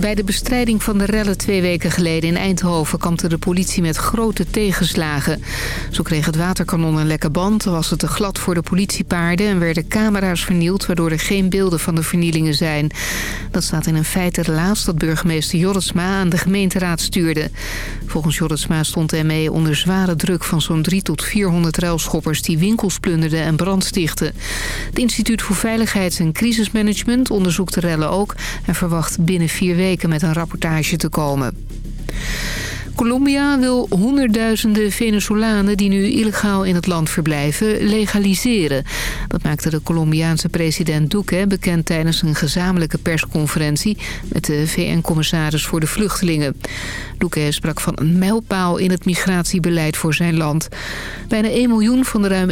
Bij de bestrijding van de rellen twee weken geleden in Eindhoven... kampte de politie met grote tegenslagen. Zo kreeg het waterkanon een lekke band, was het te glad voor de politiepaarden... en werden camera's vernield, waardoor er geen beelden van de vernielingen zijn. Dat staat in een feitenrelaas dat burgemeester Jorritsma aan de gemeenteraad stuurde. Volgens Jorritsma stond de ME onder zware druk van zo'n 3 tot 400 ruilschoppers... die winkels plunderden en brand stichten. Het Instituut voor Veiligheids- en Crisismanagement onderzoekt de rellen ook... en verwacht binnen vier weken met een rapportage te komen. Colombia wil honderdduizenden Venezolanen die nu illegaal in het land verblijven legaliseren. Dat maakte de Colombiaanse president Duque bekend tijdens een gezamenlijke persconferentie met de VN-commissaris voor de vluchtelingen. Duque sprak van een mijlpaal in het migratiebeleid voor zijn land. Bijna 1 miljoen van de ruim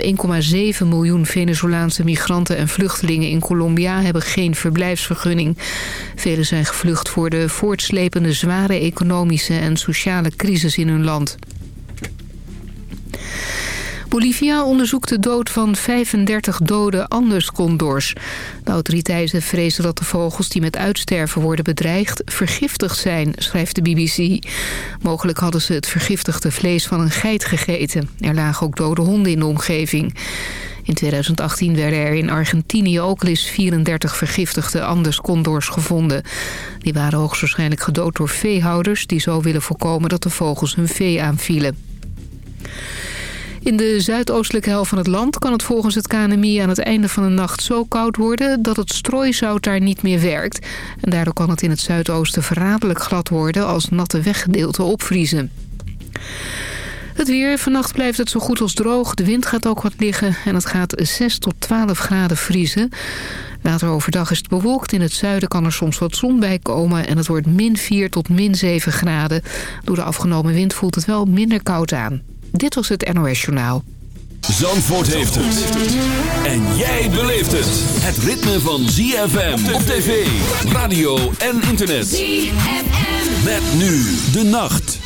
1,7 miljoen Venezolaanse migranten en vluchtelingen in Colombia hebben geen verblijfsvergunning. Velen zijn gevlucht voor de voortslepende zware economische en sociale crisis in hun land. Bolivia onderzoekt de dood van 35 dode anderskondors. De autoriteiten vrezen dat de vogels die met uitsterven worden bedreigd... vergiftigd zijn, schrijft de BBC. Mogelijk hadden ze het vergiftigde vlees van een geit gegeten. Er lagen ook dode honden in de omgeving. In 2018 werden er in Argentinië ook eens 34 vergiftigde anderskondors gevonden. Die waren hoogstwaarschijnlijk gedood door veehouders... die zo willen voorkomen dat de vogels hun vee aanvielen. In de zuidoostelijke helft van het land kan het volgens het KNMI aan het einde van de nacht zo koud worden dat het strooizout daar niet meer werkt. En daardoor kan het in het zuidoosten verraderlijk glad worden als natte weggedeelten opvriezen. Het weer. Vannacht blijft het zo goed als droog. De wind gaat ook wat liggen en het gaat 6 tot 12 graden vriezen. Later overdag is het bewolkt. In het zuiden kan er soms wat zon bij komen. En het wordt min 4 tot min 7 graden. Door de afgenomen wind voelt het wel minder koud aan. Dit was het NOS Journaal. Zandvoort heeft het. En jij beleeft het. Het ritme van ZFM op tv, radio en internet. ZFM. Met nu de nacht.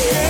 Yeah.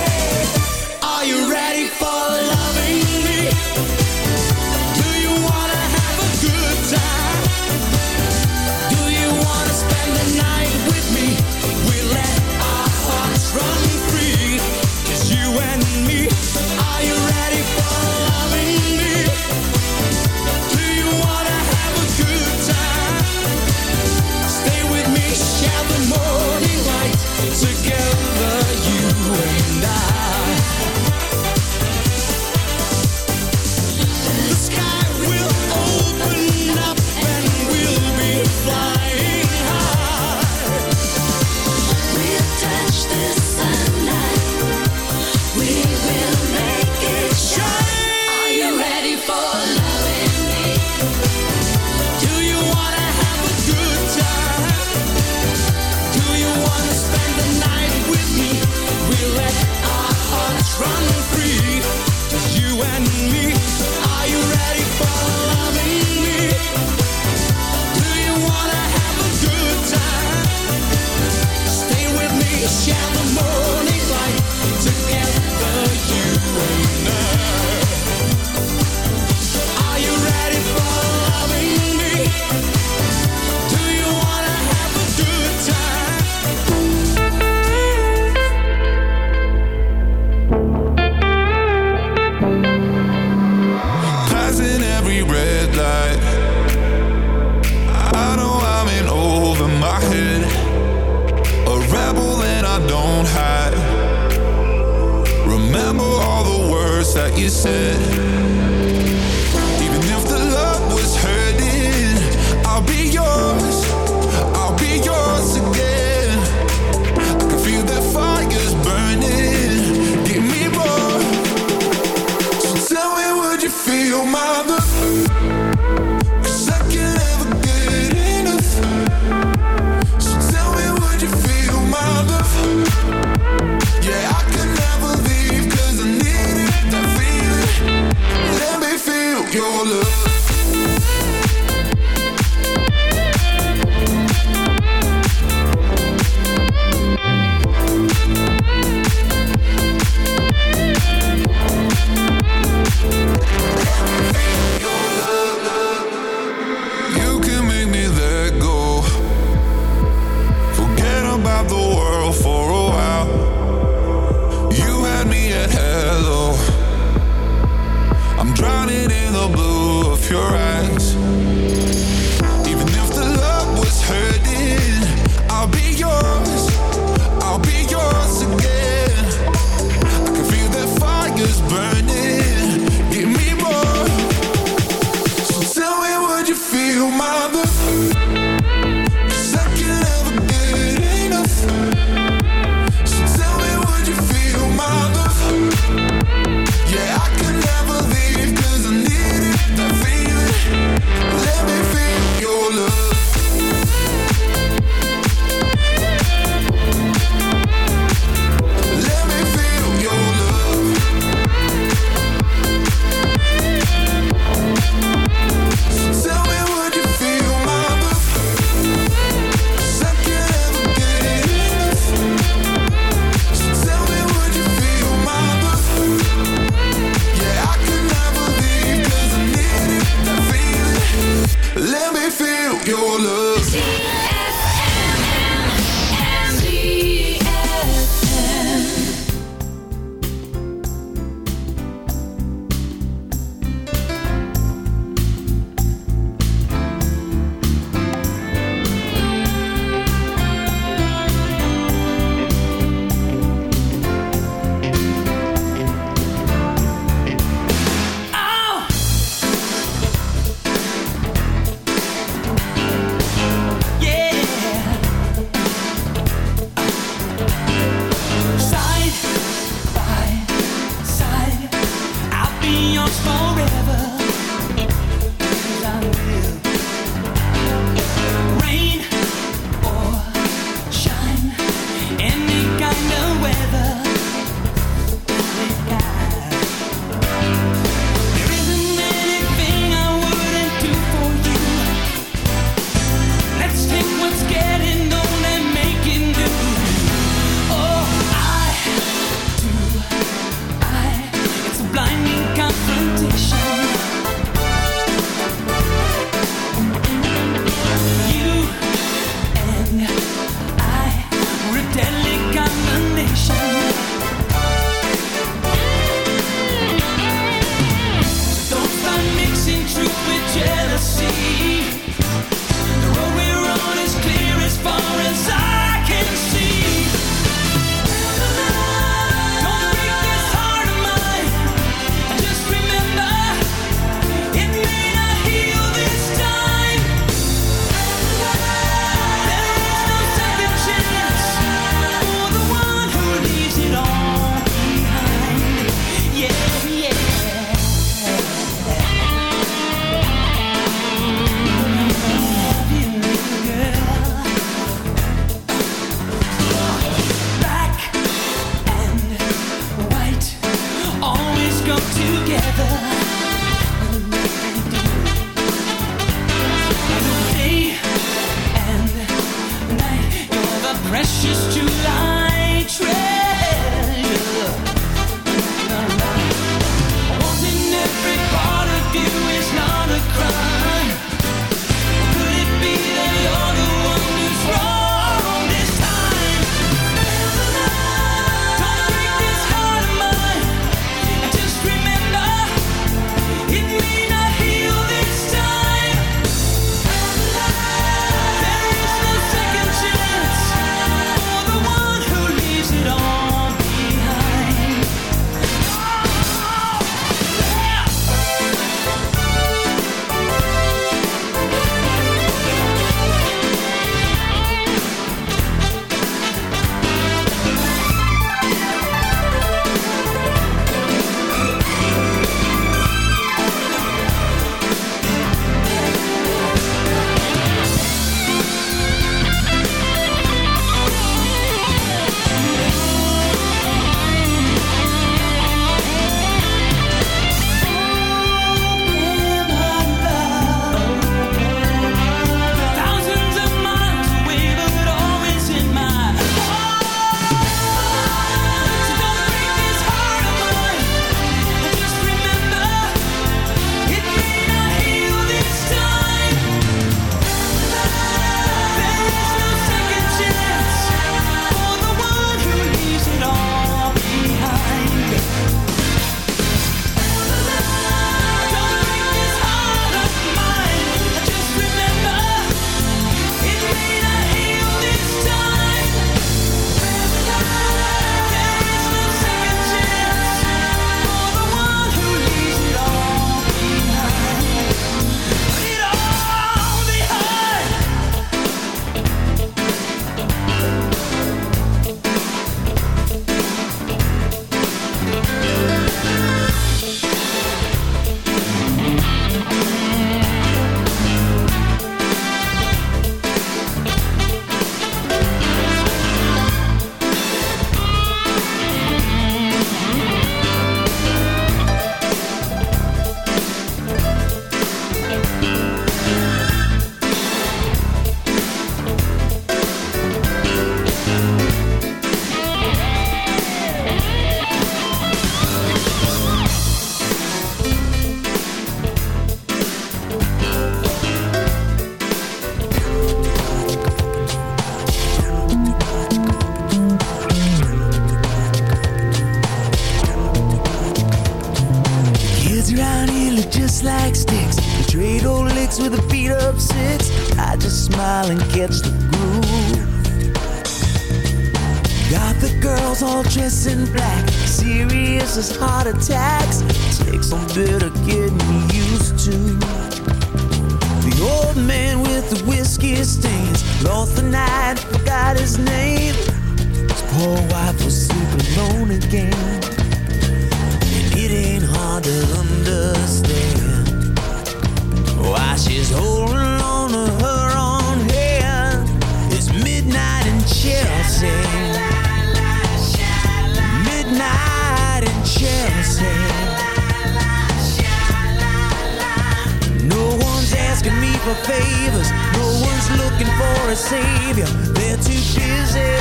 for favors. No one's looking for a savior. They're too busy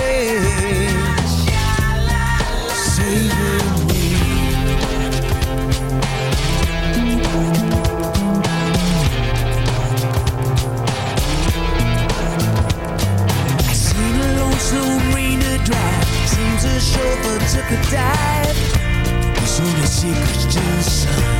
saving me. I seen a lonesome slow rainer drive. Seems a chauffeur took a dive. He's on a secret to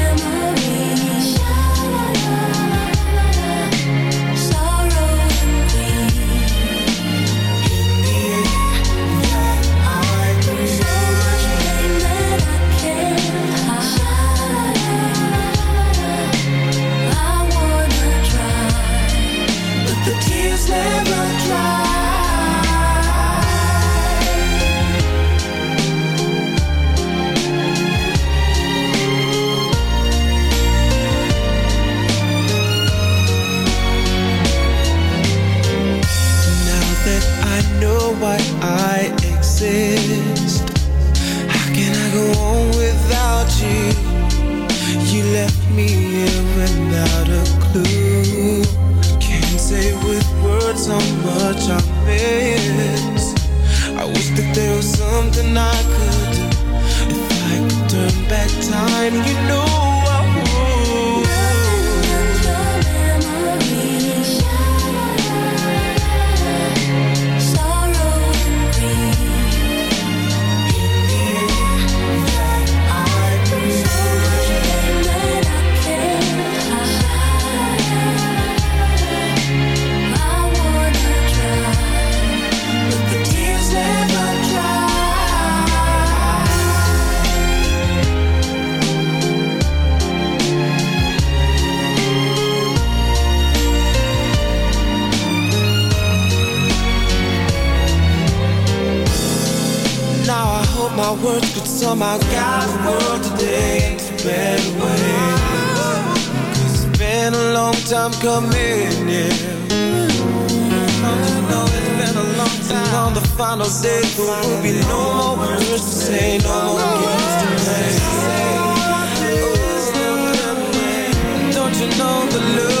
Ooh, can't say with words how much I miss. I wish that there was something I could do. If I could turn back time, you know my words could somehow guide the world today into a better way. Cause it's been a long time coming, yeah. Don't you know it's been a long time. On the final day, there will be no more words to say, no more games to play. Don't you know the love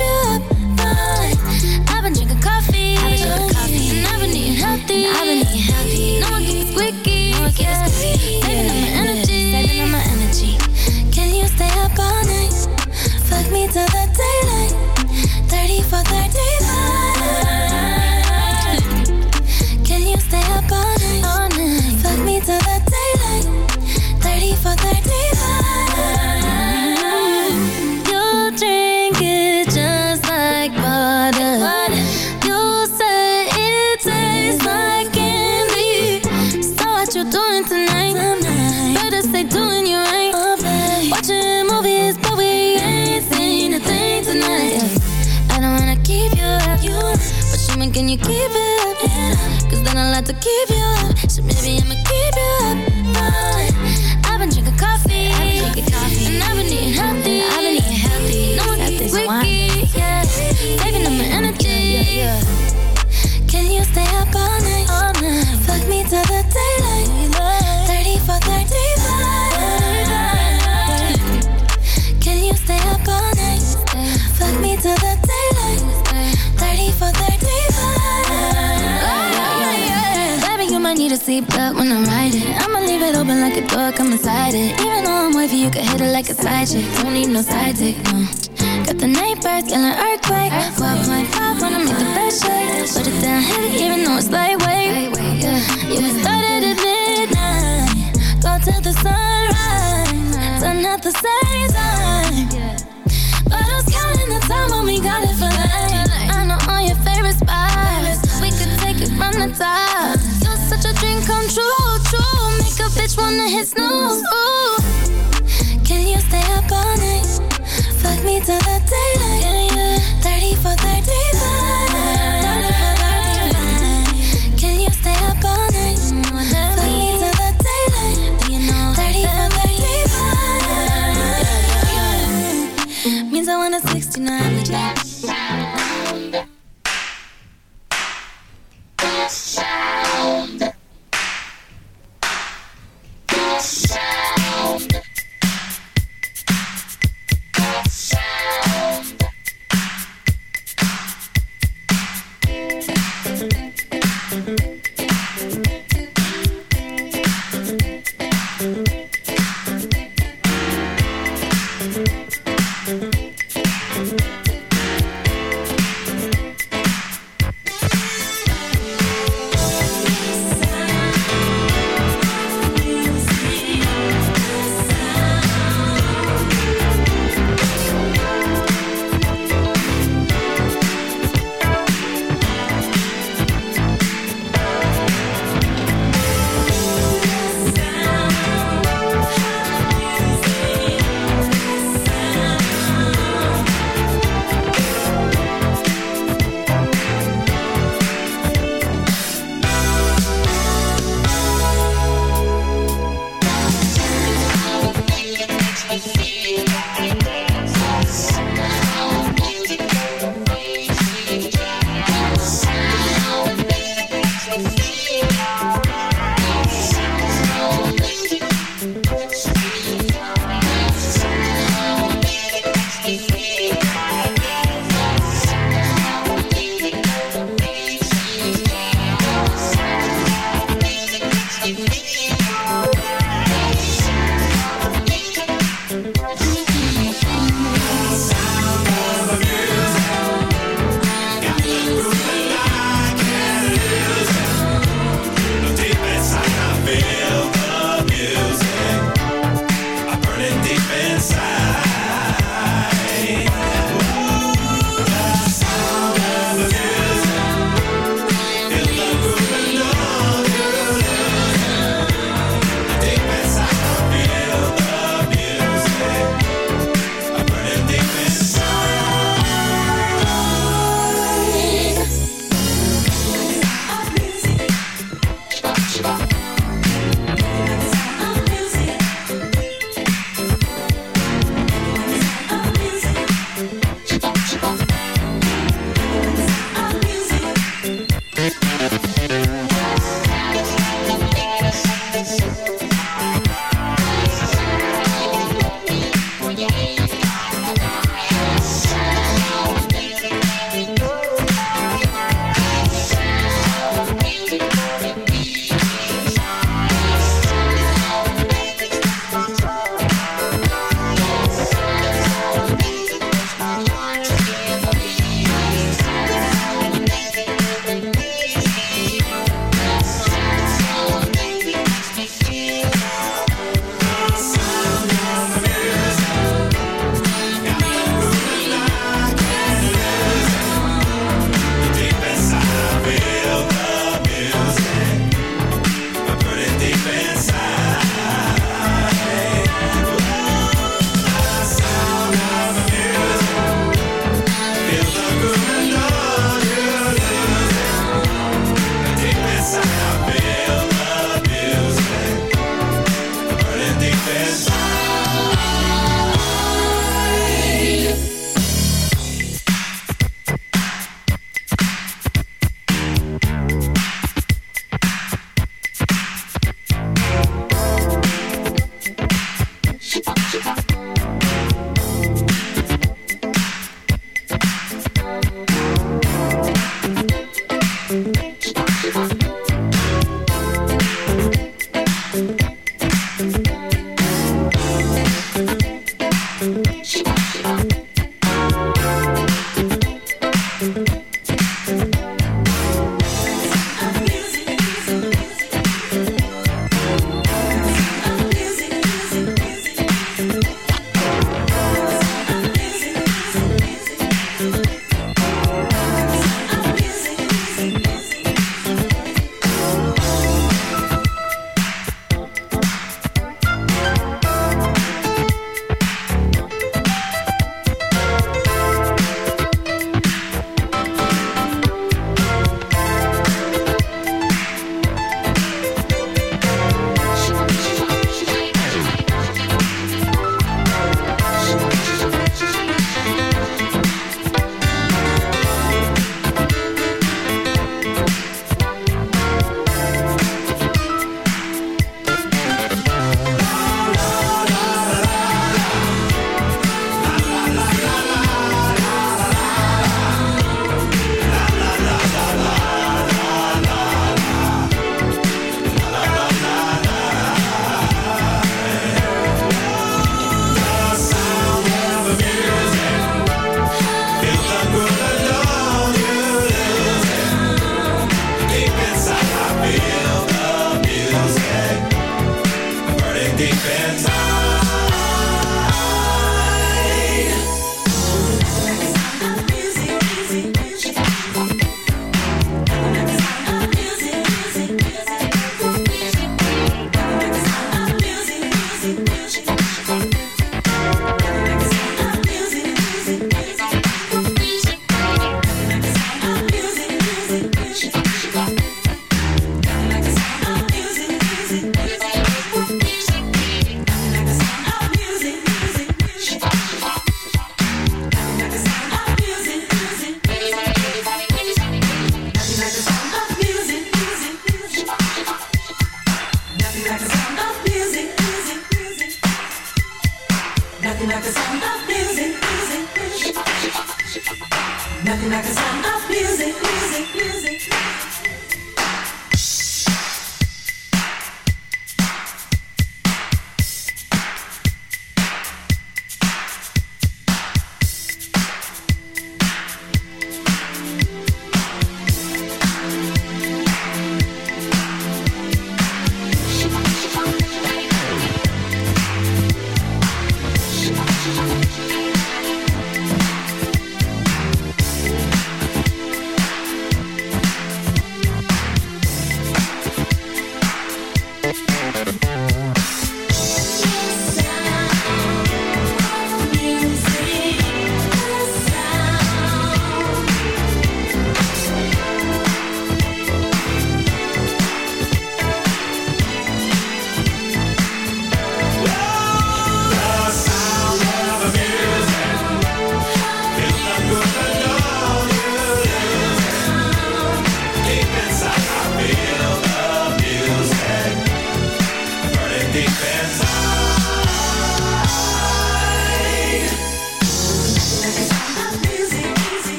till the daylight. 30 for 30. Sleep but when I'm riding. I'ma leave it open like a door, come inside it. Even though I'm wavy, you can hit it like a side chick. Don't need no side dick, no. Got the neighbors birds, an earthquake. 12.5 when I make the bed shake Put it down heavy, even though it's lightweight. Yeah, you started at midnight. Go till the sunrise. Turn out the sun. on his nose.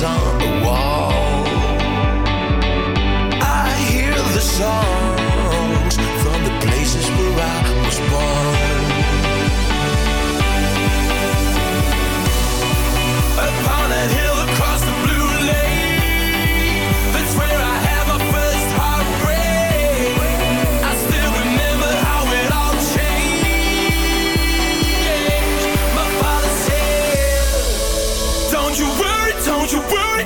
On the wall.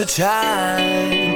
a time.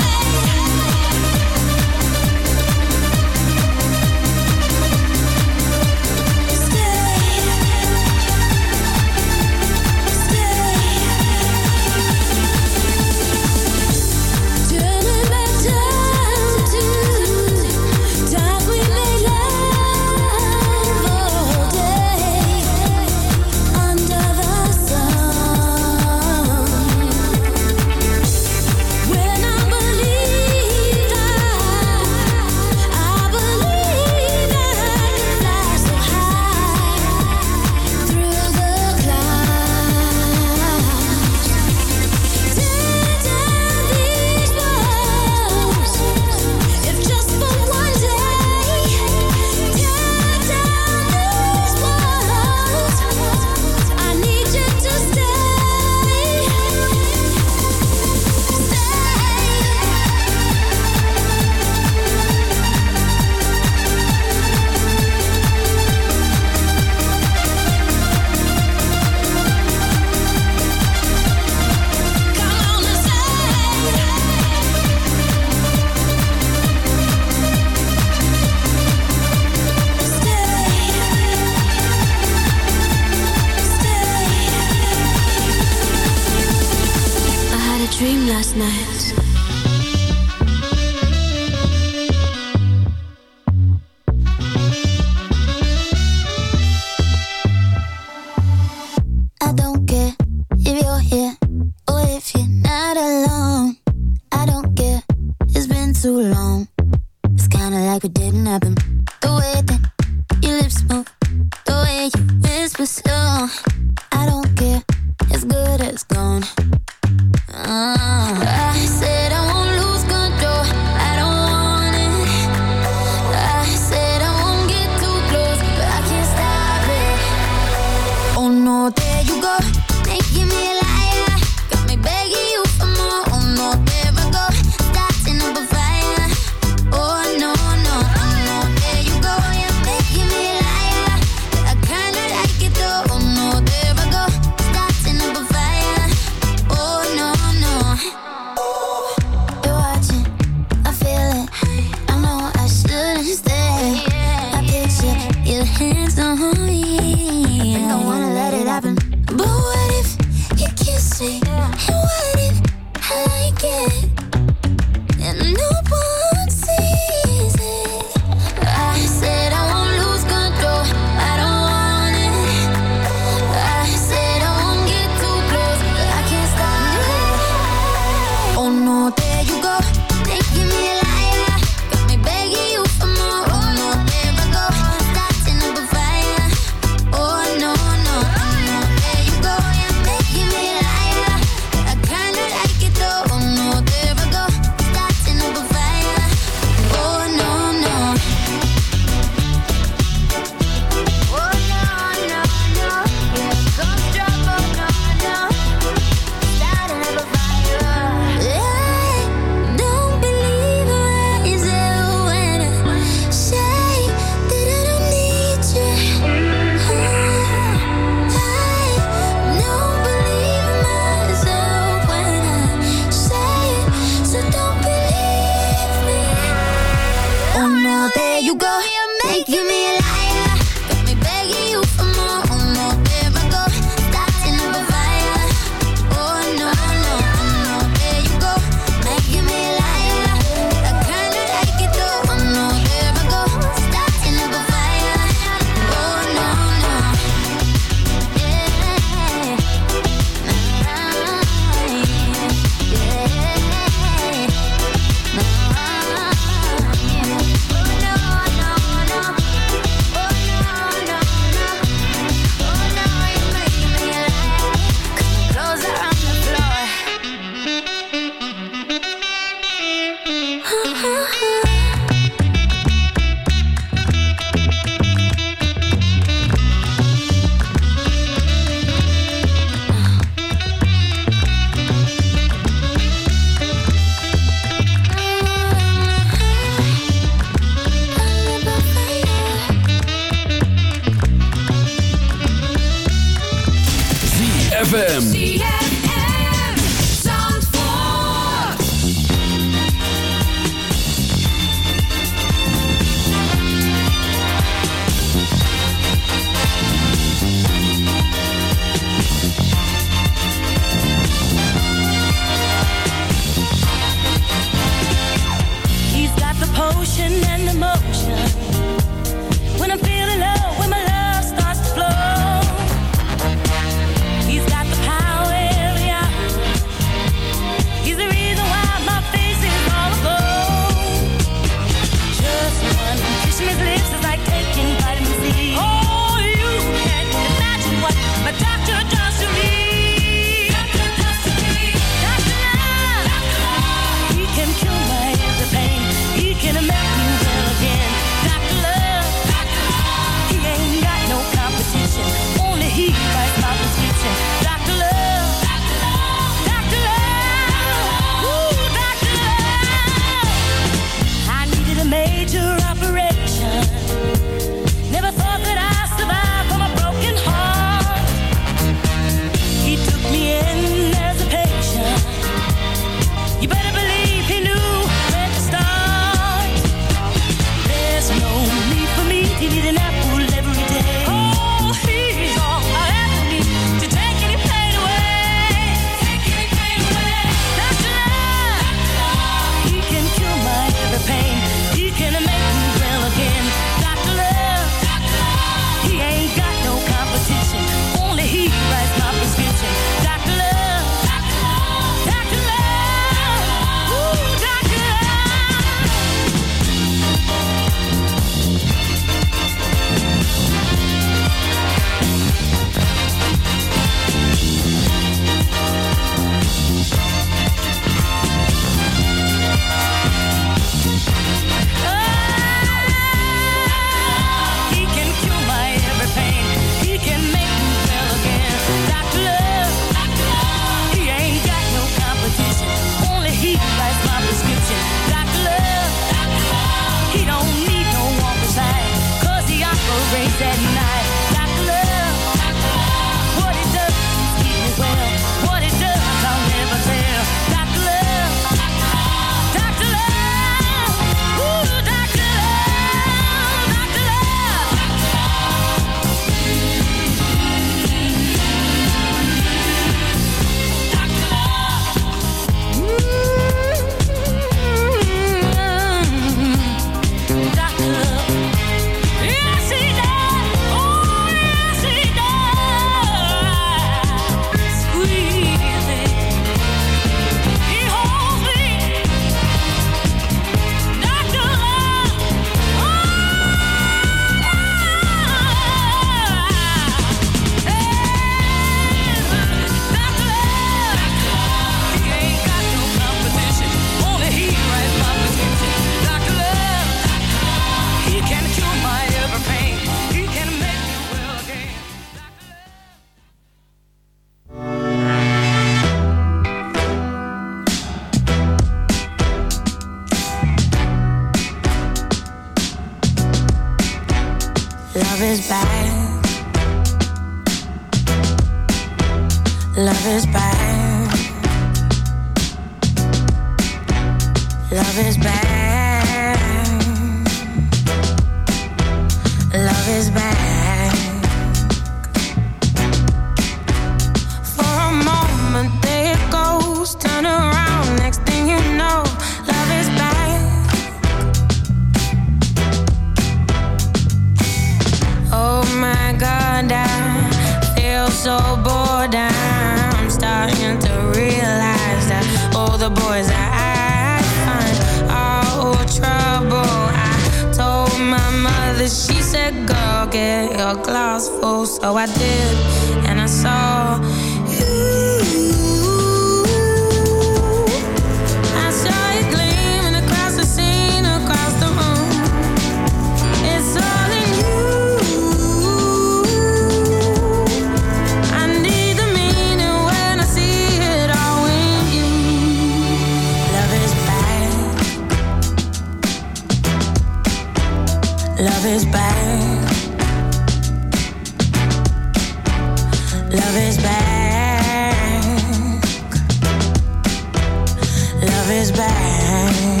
is back.